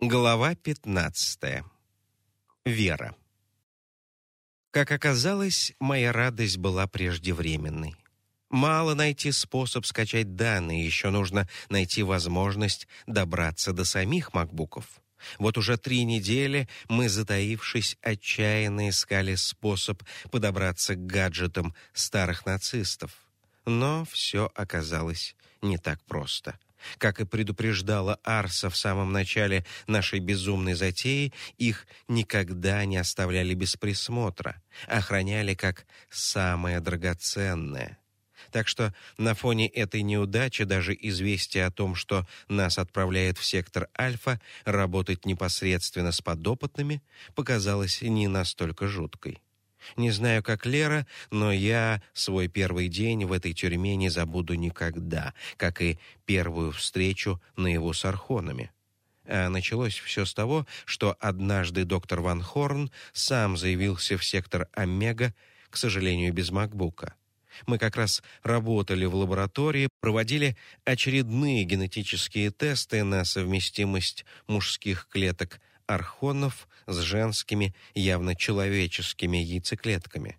Глава 15. Вера. Как оказалось, моя радость была преждевременной. Мало найти способ скачать данные, еще нужно найти возможность добраться до самих макбуков. Вот уже три недели мы, затаившись, отчаянно искали способ подобраться к гаджетам старых нацистов. Но все оказалось не так просто. Как и предупреждала Арса в самом начале нашей безумной затеи, их никогда не оставляли без присмотра, охраняли как самое драгоценное. Так что на фоне этой неудачи даже известие о том, что нас отправляет в сектор Альфа работать непосредственно с подопытными, показалось не настолько жуткой. Не знаю, как Лера, но я свой первый день в этой тюрьме не забуду никогда, как и первую встречу на его с архонами. А началось все с того, что однажды доктор Ван Хорн сам заявился в сектор Омега, к сожалению, без макбука. Мы как раз работали в лаборатории, проводили очередные генетические тесты на совместимость мужских клеток архонов с женскими, явно человеческими яйцеклетками,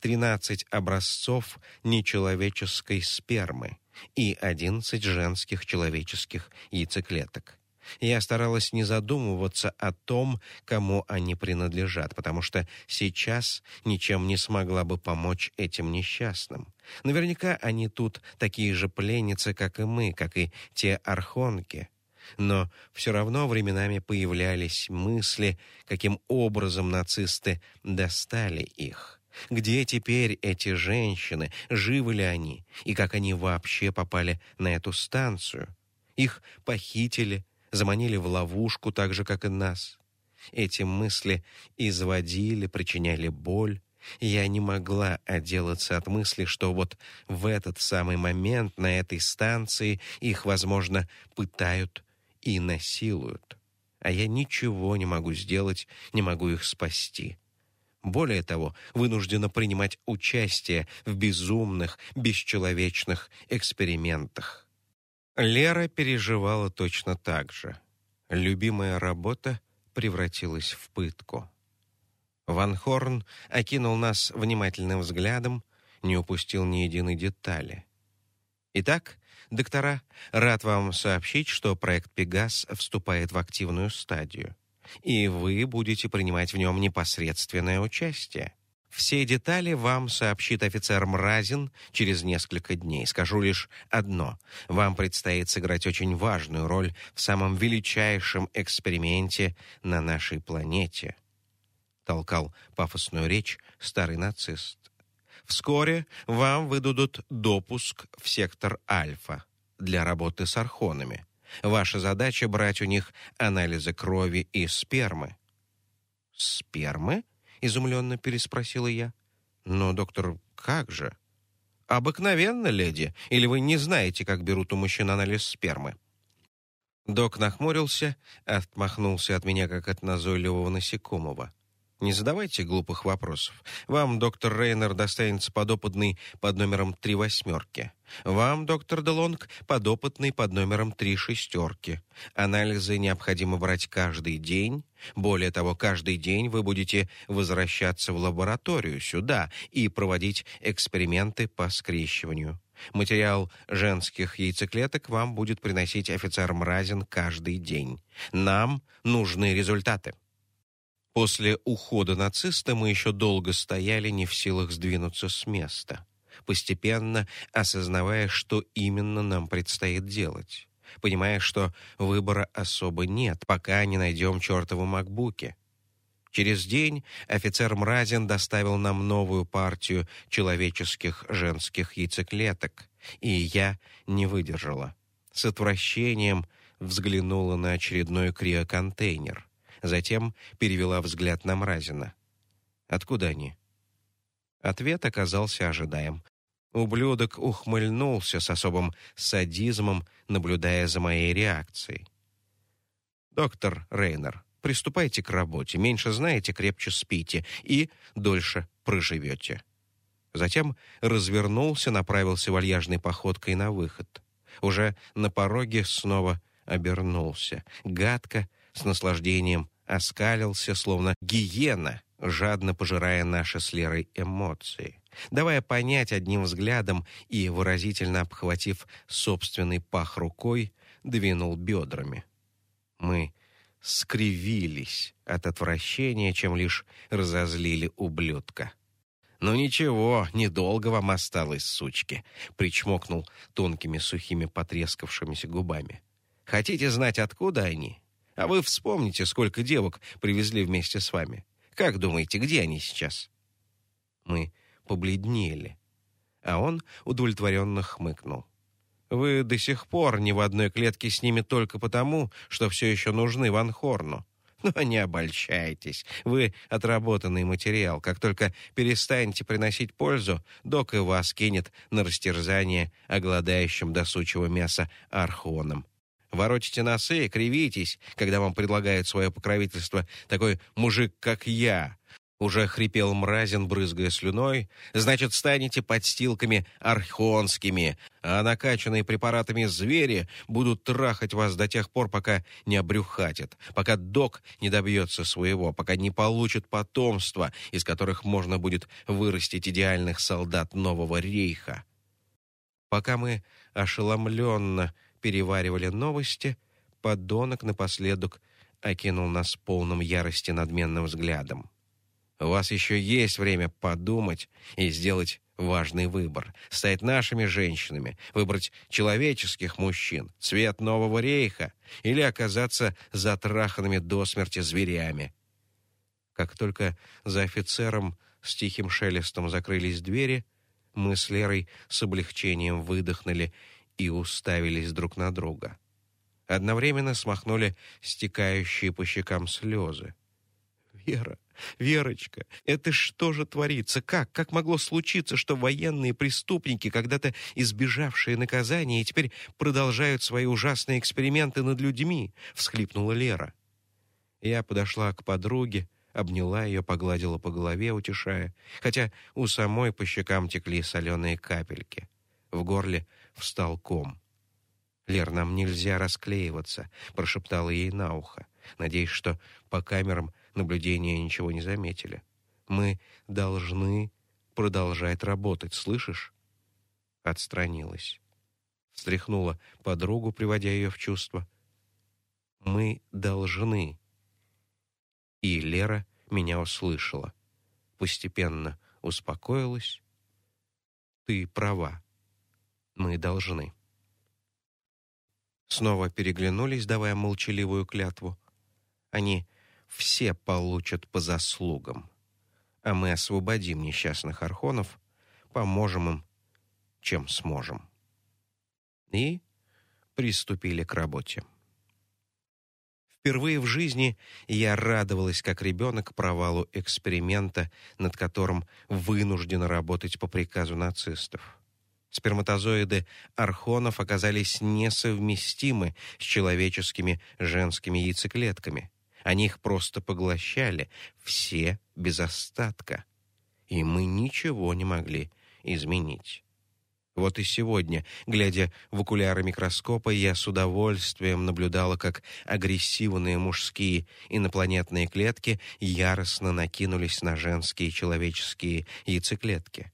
13 образцов нечеловеческой спермы и 11 женских человеческих яйцеклеток. Я старалась не задумываться о том, кому они принадлежат, потому что сейчас ничем не смогла бы помочь этим несчастным. Наверняка они тут такие же пленницы, как и мы, как и те архонки, но все равно временами появлялись мысли, каким образом нацисты достали их. Где теперь эти женщины, живы ли они, и как они вообще попали на эту станцию? Их похитили, заманили в ловушку так же, как и нас. Эти мысли изводили, причиняли боль. Я не могла отделаться от мысли, что вот в этот самый момент на этой станции их, возможно, пытают и насилуют. А я ничего не могу сделать, не могу их спасти. Более того, вынуждена принимать участие в безумных, бесчеловечных экспериментах. Лера переживала точно так же. Любимая работа превратилась в пытку. Ван Хорн окинул нас внимательным взглядом, не упустил ни единой детали. Итак, Доктора, рад вам сообщить, что проект «Пегас» вступает в активную стадию, и вы будете принимать в нем непосредственное участие. Все детали вам сообщит офицер Мразин через несколько дней. Скажу лишь одно. Вам предстоит сыграть очень важную роль в самом величайшем эксперименте на нашей планете. Толкал пафосную речь старый нацист. Вскоре вам выдадут допуск в сектор Альфа для работы с архонами. Ваша задача брать у них анализы крови и спермы. Спермы? изумленно переспросила я. Но, доктор, как же? Обыкновенно, леди, или вы не знаете, как берут у мужчин анализ спермы? Док нахмурился, отмахнулся от меня как от назойливого насекомого. Не задавайте глупых вопросов. Вам, доктор Рейнер, достанется подопытный под номером три восьмерки. Вам, доктор Делонг, подопытный под номером три шестерки. Анализы необходимо брать каждый день. Более того, каждый день вы будете возвращаться в лабораторию сюда и проводить эксперименты по скрещиванию. Материал женских яйцеклеток вам будет приносить офицер Мразин каждый день. Нам нужны результаты. После ухода нациста мы еще долго стояли не в силах сдвинуться с места, постепенно осознавая, что именно нам предстоит делать, понимая, что выбора особо нет, пока не найдем чертовы макбуки. Через день офицер Мразин доставил нам новую партию человеческих женских яйцеклеток, и я не выдержала. С отвращением взглянула на очередной криоконтейнер. Затем перевела взгляд на Мразина. «Откуда они?» Ответ оказался ожидаем. Ублюдок ухмыльнулся с особым садизмом, наблюдая за моей реакцией. «Доктор Рейнер, приступайте к работе. Меньше знаете, крепче спите и дольше проживете». Затем развернулся, направился вальяжной походкой на выход. Уже на пороге снова обернулся. Гадко, с наслаждением оскалился, словно гиена, жадно пожирая наши с Лерой эмоции, давая понять одним взглядом и, выразительно обхватив собственный пах рукой, двинул бедрами. Мы скривились от отвращения, чем лишь разозлили ублюдка. «Ну ничего, недолго вам осталось, сучки», — причмокнул тонкими сухими потрескавшимися губами. «Хотите знать, откуда они? А вы вспомните, сколько девок привезли вместе с вами. Как думаете, где они сейчас?» Мы побледнели, а он удовлетворенно хмыкнул. «Вы до сих пор ни в одной клетке с ними только потому, что все еще нужны Ван Хорну. Но не обольщайтесь. Вы отработанный материал. Как только перестанете приносить пользу, док и вас кинет на растерзание оголодающим до мяса архоном. Воротите носы, кривитесь, когда вам предлагают свое покровительство такой мужик, как я, уже хрипел Мразин, брызгая слюной. «Значит, станете подстилками архонскими, а накачанные препаратами звери будут трахать вас до тех пор, пока не обрюхатят, пока док не добьется своего, пока не получит потомство, из которых можно будет вырастить идеальных солдат нового рейха». Пока мы ошеломленно переваривали новости, подонок напоследок окинул нас полным ярости надменным взглядом. У вас еще есть время подумать и сделать важный выбор. Стать нашими женщинами, выбрать человеческих мужчин, цвет нового рейха или оказаться затраханными до смерти зверями. Как только за офицером с тихим шелестом закрылись двери, мы с Лерой с облегчением выдохнули и уставились друг на друга. Одновременно смахнули стекающие по щекам слезы. «Вера, Верочка, это что же творится? Как? Как могло случиться, что военные преступники, когда-то избежавшие наказания, теперь продолжают свои ужасные эксперименты над людьми?» — всхлипнула Лера. Я подошла к подруге, обняла ее, погладила по голове, утешая, хотя у самой по щекам текли соленые капельки. В горле встал ком. «Лер, нам нельзя расклеиваться», — прошептала ей на ухо, надеясь, что по камерам наблюдения ничего не заметили. Мы должны продолжать работать, слышишь? Отстранилась. Встряхнула подругу, приводя ее в чувство. Мы должны. И Лера меня услышала. Постепенно успокоилась. Ты права. Мы должны. Снова переглянулись, давая молчаливую клятву. Они все получат по заслугам. А мы освободим несчастных архонов, поможем им, чем сможем. И приступили к работе. Впервые в жизни я радовалась как ребенок провалу эксперимента, над которым вынуждена работать по приказу нацистов. Сперматозоиды архонов оказались несовместимы с человеческими женскими яйцеклетками. Они их просто поглощали, все без остатка. И мы ничего не могли изменить. Вот и сегодня, глядя в окуляры микроскопа, я с удовольствием наблюдала, как агрессивные мужские инопланетные клетки яростно накинулись на женские человеческие яйцеклетки.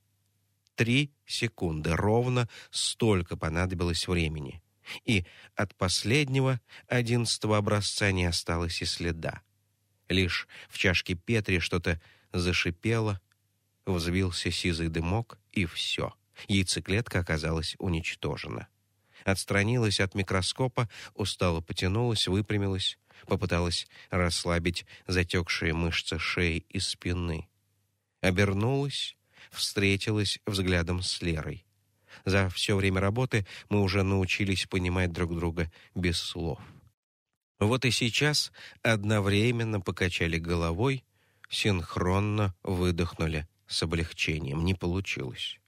Три секунды, ровно столько понадобилось времени и от последнего, одиннадцатого образца не осталось и следа. Лишь в чашке Петри что-то зашипело, взвился сизый дымок, и все. Яйцеклетка оказалась уничтожена. Отстранилась от микроскопа, устало потянулась, выпрямилась, попыталась расслабить затекшие мышцы шеи и спины. Обернулась, встретилась взглядом с Лерой. За все время работы мы уже научились понимать друг друга без слов. Вот и сейчас одновременно покачали головой, синхронно выдохнули с облегчением. Не получилось.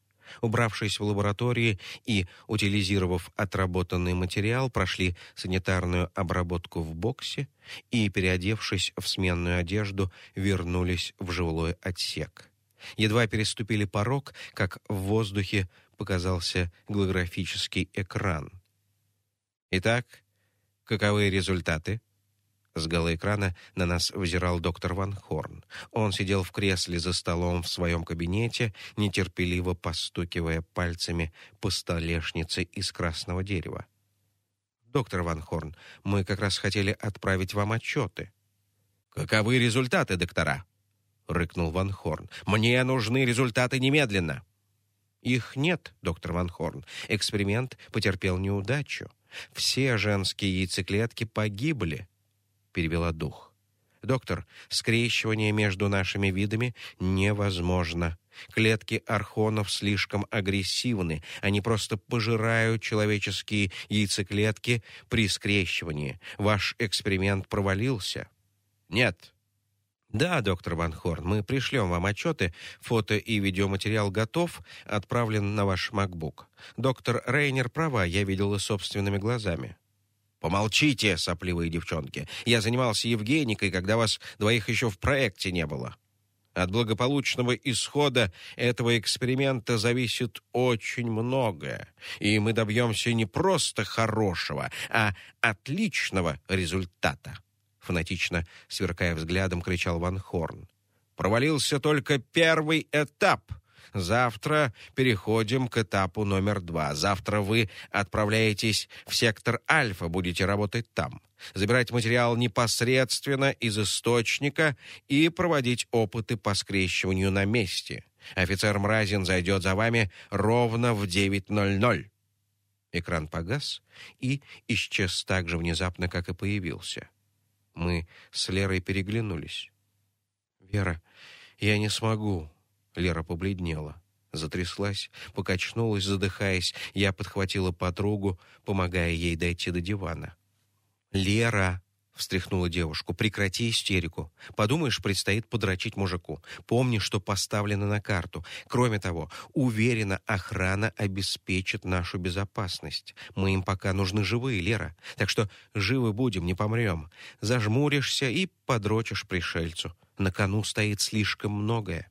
Убравшись в лаборатории и утилизировав отработанный материал, прошли санитарную обработку в боксе и, переодевшись в сменную одежду, вернулись в жилой отсек. Едва переступили порог, как в воздухе показался голографический экран. Итак, каковы результаты? С голоэкрана на нас взирал доктор Ван Хорн. Он сидел в кресле за столом в своем кабинете, нетерпеливо постукивая пальцами по столешнице из красного дерева. «Доктор Ван Хорн, мы как раз хотели отправить вам отчеты». «Каковы результаты, доктора?» — рыкнул Ван Хорн. «Мне нужны результаты немедленно». «Их нет, доктор Ван Хорн. Эксперимент потерпел неудачу. Все женские яйцеклетки погибли» перевела дух. «Доктор, скрещивание между нашими видами невозможно. Клетки архонов слишком агрессивны. Они просто пожирают человеческие яйцеклетки при скрещивании. Ваш эксперимент провалился». «Нет». «Да, доктор Ван Хорн, мы пришлем вам отчеты. Фото и видеоматериал готов, отправлен на ваш MacBook. Доктор Рейнер права, я видела собственными глазами». «Помолчите, сопливые девчонки. Я занимался Евгеникой, когда вас двоих еще в проекте не было. От благополучного исхода этого эксперимента зависит очень многое, и мы добьемся не просто хорошего, а отличного результата», — фанатично, сверкая взглядом, кричал Ван Хорн. «Провалился только первый этап — Завтра переходим к этапу номер два. Завтра вы отправляетесь в сектор Альфа, будете работать там. Забирать материал непосредственно из источника и проводить опыты по скрещиванию на месте. Офицер Мразин зайдет за вами ровно в 9.00. Экран погас и исчез так же внезапно, как и появился. Мы с Лерой переглянулись. «Вера, я не смогу», Лера побледнела, затряслась, покачнулась, задыхаясь. Я подхватила подругу, помогая ей дойти до дивана. «Лера!» — встряхнула девушку. «Прекрати истерику. Подумаешь, предстоит подрочить мужику. Помни, что поставлено на карту. Кроме того, уверена, охрана обеспечит нашу безопасность. Мы им пока нужны живые, Лера. Так что живы будем, не помрем. Зажмуришься и подрочишь пришельцу. На кону стоит слишком многое».